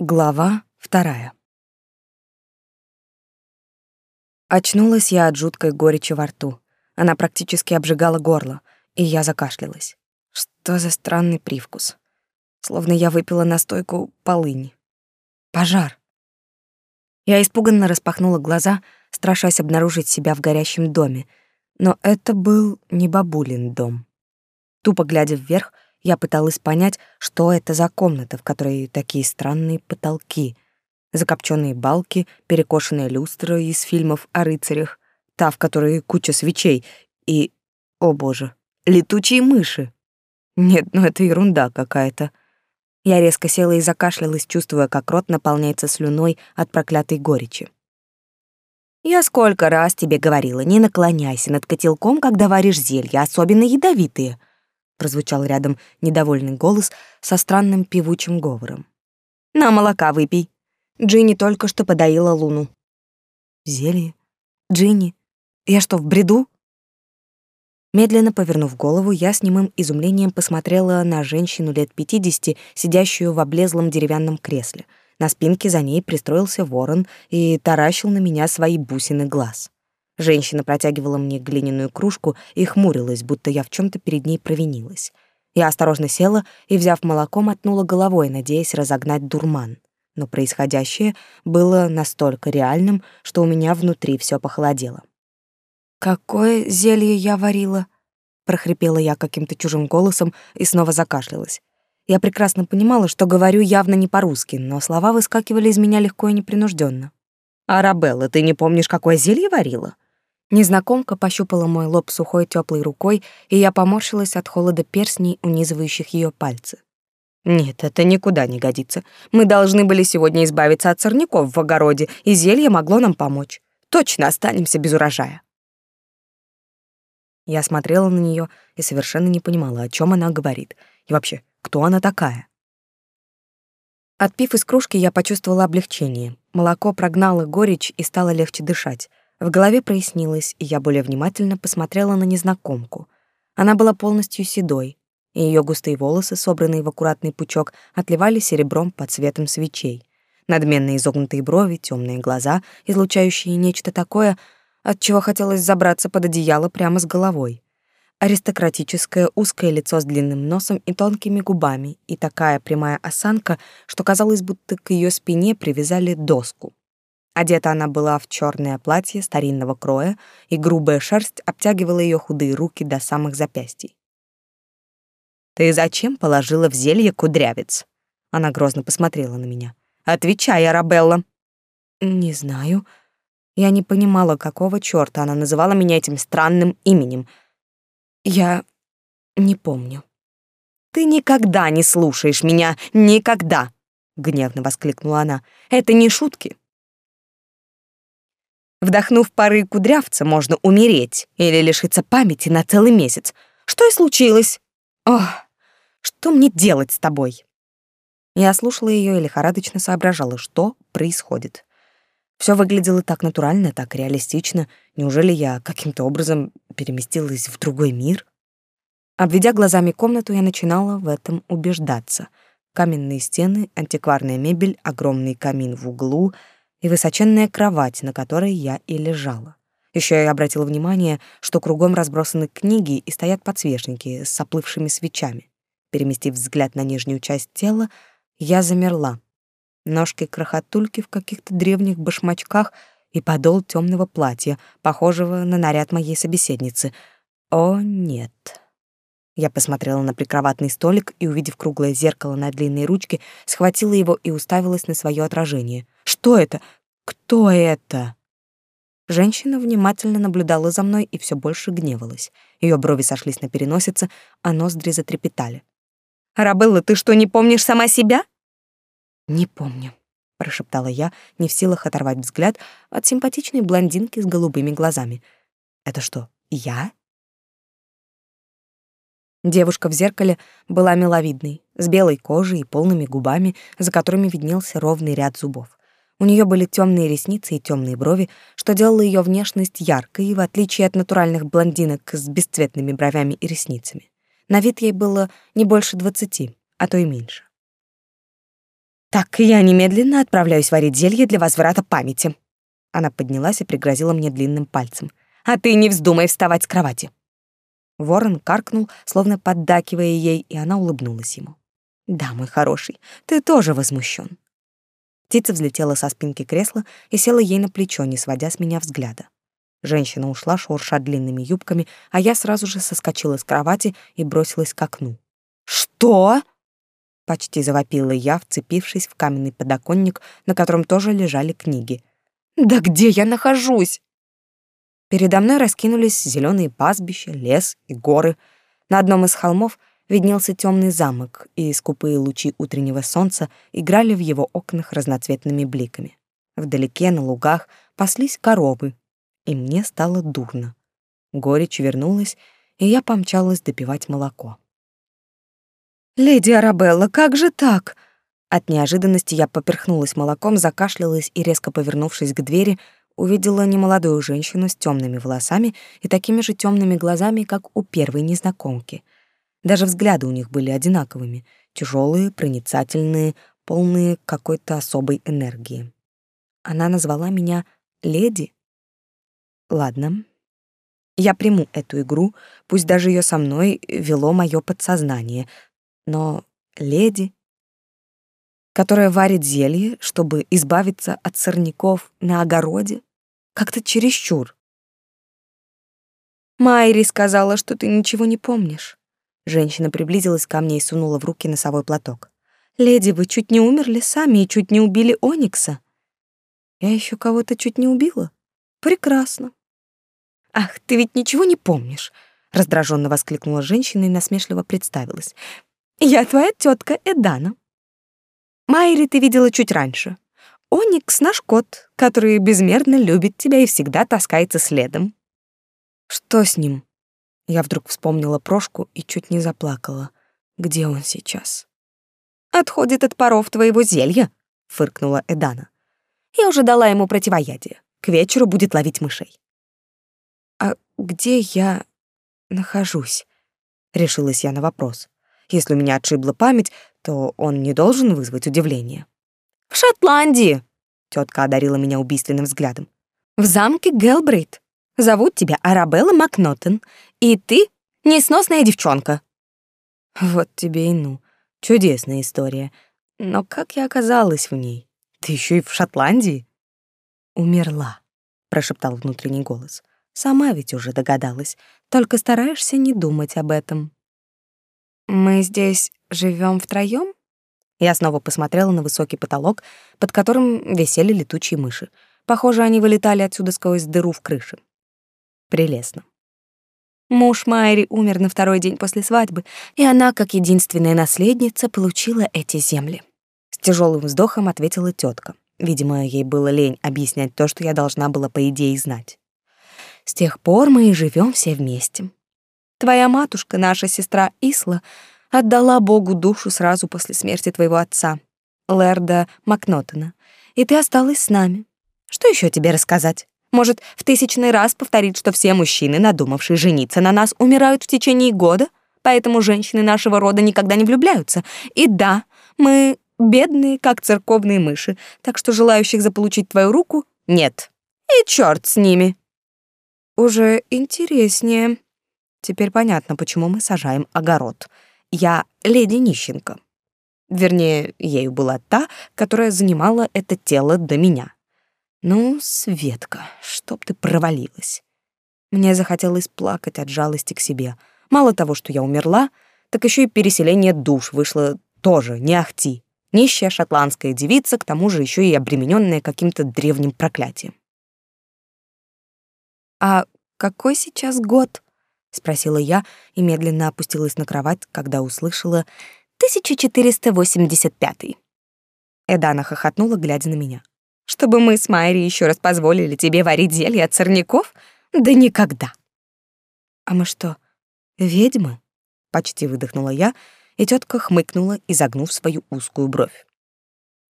Глава вторая. Очнулась я от жуткой горечи во рту. Она практически обжигала горло, и я закашлялась. Что за странный привкус? Словно я выпила настойку полыни. Пожар. Я испуганно распахнула глаза, страшась обнаружить себя в горящем доме, но это был не бабулин дом. Тупо глядя вверх, я пыталась понять, что это за комната, в которой такие странные потолки, закопченные балки, перекошенная люстра из фильмов о рыцарях, та, в которой куча свечей и, о боже, летучие мыши. Нет, ну это ерунда какая-то. Я резко села и закашлялась, чувствуя, как рот наполняется слюной от проклятой горечи. «Я сколько раз тебе говорила, не наклоняйся над котелком, когда варишь зелья, особенно ядовитые», прозвучал рядом недовольный голос со странным певучим говором. «На молока выпей. Джинни только что подоила Луну». «Зелье? Джинни? Я что, в бреду?» Медленно повернув голову, я с немым изумлением посмотрела на женщину лет пятидесяти, сидящую в облезлом деревянном кресле. На спинке за ней пристроился ворон и таращил на меня свои бусины глаз. Женщина протягивала мне глиняную кружку и хмурилась, будто я в чем то перед ней провинилась. Я осторожно села и, взяв молоко, мотнула головой, надеясь разогнать дурман. Но происходящее было настолько реальным, что у меня внутри все похолодело. «Какое зелье я варила?» — прохрипела я каким-то чужим голосом и снова закашлялась. Я прекрасно понимала, что говорю явно не по-русски, но слова выскакивали из меня легко и непринужденно. «Арабелла, ты не помнишь, какое зелье варила?» Незнакомка пощупала мой лоб сухой теплой рукой, и я поморщилась от холода перстней, унизывающих ее пальцы. Нет, это никуда не годится. Мы должны были сегодня избавиться от сорняков в огороде, и зелье могло нам помочь. Точно останемся без урожая. Я смотрела на нее и совершенно не понимала, о чем она говорит. И вообще, кто она такая? Отпив из кружки, я почувствовала облегчение. Молоко прогнало горечь и стало легче дышать. В голове прояснилось, и я более внимательно посмотрела на незнакомку. Она была полностью седой, и ее густые волосы, собранные в аккуратный пучок, отливали серебром под цветом свечей. Надменные изогнутые брови, темные глаза, излучающие нечто такое, от чего хотелось забраться под одеяло прямо с головой. Аристократическое узкое лицо с длинным носом и тонкими губами, и такая прямая осанка, что казалось, будто к ее спине привязали доску. Одета она была в черное платье старинного кроя, и грубая шерсть обтягивала ее худые руки до самых запястий. «Ты зачем положила в зелье кудрявец?» Она грозно посмотрела на меня. «Отвечай, Арабелла!» «Не знаю». Я не понимала, какого чёрта она называла меня этим странным именем. Я не помню. «Ты никогда не слушаешь меня, никогда!» — гневно воскликнула она. «Это не шутки. Вдохнув пары кудрявца, можно умереть или лишиться памяти на целый месяц. Что и случилось. Ох, что мне делать с тобой? Я слушала ее и лихорадочно соображала, что происходит. Все выглядело так натурально, так реалистично. Неужели я каким-то образом переместилась в другой мир? Обведя глазами комнату, я начинала в этом убеждаться. Каменные стены, антикварная мебель, огромный камин в углу — и высоченная кровать, на которой я и лежала. Еще я обратила внимание, что кругом разбросаны книги и стоят подсвечники с оплывшими свечами. Переместив взгляд на нижнюю часть тела, я замерла. Ножки крохотульки в каких-то древних башмачках и подол темного платья, похожего на наряд моей собеседницы. О, нет. Я посмотрела на прикроватный столик и, увидев круглое зеркало на длинной ручке, схватила его и уставилась на свое отражение. Что это? Кто это? Женщина внимательно наблюдала за мной и все больше гневалась. Ее брови сошлись на переносице, а ноздри затрепетали. «Арабелла, ты что, не помнишь сама себя?» «Не помню», — прошептала я, не в силах оторвать взгляд от симпатичной блондинки с голубыми глазами. «Это что, я?» Девушка в зеркале была миловидной, с белой кожей и полными губами, за которыми виднелся ровный ряд зубов. У нее были темные ресницы и темные брови, что делало ее внешность яркой, в отличие от натуральных блондинок с бесцветными бровями и ресницами. На вид ей было не больше двадцати, а то и меньше. Так, я немедленно отправляюсь варить зелье для возврата памяти. Она поднялась и пригрозила мне длинным пальцем. А ты не вздумай вставать с кровати. Ворон каркнул, словно поддакивая ей, и она улыбнулась ему. Да, мой хороший, ты тоже возмущен. Птица взлетела со спинки кресла и села ей на плечо, не сводя с меня взгляда. Женщина ушла, шурша длинными юбками, а я сразу же соскочила с кровати и бросилась к окну. «Что?» — почти завопила я, вцепившись в каменный подоконник, на котором тоже лежали книги. «Да где я нахожусь?» Передо мной раскинулись зеленые пастбища, лес и горы. На одном из холмов виднелся темный замок, и скупые лучи утреннего солнца играли в его окнах разноцветными бликами. Вдалеке, на лугах, паслись коровы, и мне стало дурно. Горечь вернулась, и я помчалась допивать молоко. «Леди Арабелла, как же так?» От неожиданности я поперхнулась молоком, закашлялась и, резко повернувшись к двери, увидела немолодую женщину с темными волосами и такими же темными глазами, как у первой незнакомки. Даже взгляды у них были одинаковыми, тяжелые, проницательные, полные какой-то особой энергии. Она назвала меня леди Ладно. Я приму эту игру, пусть даже ее со мной вело мое подсознание. Но леди, которая варит зелье, чтобы избавиться от сорняков на огороде, как-то чересчур. Майри сказала, что ты ничего не помнишь. Женщина приблизилась ко мне и сунула в руки носовой платок. Леди, вы чуть не умерли сами и чуть не убили Оникса. Я еще кого-то чуть не убила. Прекрасно. Ах, ты ведь ничего не помнишь, раздраженно воскликнула женщина и насмешливо представилась. Я твоя тетка Эдана. Майри ты видела чуть раньше. Оникс наш кот, который безмерно любит тебя и всегда таскается следом. Что с ним? Я вдруг вспомнила Прошку и чуть не заплакала. Где он сейчас? Отходит от паров твоего зелья, фыркнула Эдана. Я уже дала ему противоядие. К вечеру будет ловить мышей. А где я нахожусь? Решилась я на вопрос. Если у меня отшибла память, то он не должен вызвать удивление. В Шотландии, тетка одарила меня убийственным взглядом. В замке Гелбрейт. Зовут тебя Арабелла Макнотон, и ты несносная девчонка. Вот тебе и ну. Чудесная история. Но как я оказалась в ней? Ты еще и в Шотландии? умерла, прошептал внутренний голос. Сама ведь уже догадалась, только стараешься не думать об этом. Мы здесь живем втроем? Я снова посмотрела на высокий потолок, под которым висели летучие мыши. Похоже, они вылетали отсюда сквозь дыру в крыше. Прелестно. Муж Майри умер на второй день после свадьбы, и она, как единственная наследница, получила эти земли. С тяжелым вздохом ответила тетка. Видимо, ей было лень объяснять то, что я должна была по идее знать. С тех пор мы и живем все вместе. Твоя матушка, наша сестра Исла, отдала Богу душу сразу после смерти твоего отца, Лерда Макнотона, и ты осталась с нами. Что еще тебе рассказать? Может, в тысячный раз повторить, что все мужчины, надумавшие жениться на нас, умирают в течение года, поэтому женщины нашего рода никогда не влюбляются. И да, мы бедные, как церковные мыши, так что желающих заполучить твою руку нет. И черт с ними. Уже интереснее. Теперь понятно, почему мы сажаем огород. Я леди Нищенко. Вернее, ею была та, которая занимала это тело до меня. Ну, Светка, чтоб ты провалилась. Мне захотелось плакать от жалости к себе. Мало того, что я умерла, так еще и переселение душ вышло тоже не ахти. Нищая шотландская девица, к тому же еще и обремененная каким-то древним проклятием. «А какой сейчас год?» — спросила я и медленно опустилась на кровать, когда услышала «1485». Эдана хохотнула, глядя на меня. «Чтобы мы с Майри еще раз позволили тебе варить зелье от сорняков? Да никогда!» «А мы что, ведьмы?» — почти выдохнула я, — и тетка хмыкнула, изогнув свою узкую бровь.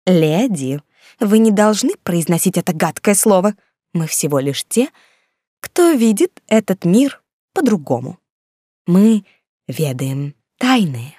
«Леди, вы не должны произносить это гадкое слово. Мы всего лишь те, кто видит этот мир по-другому. Мы ведаем тайное».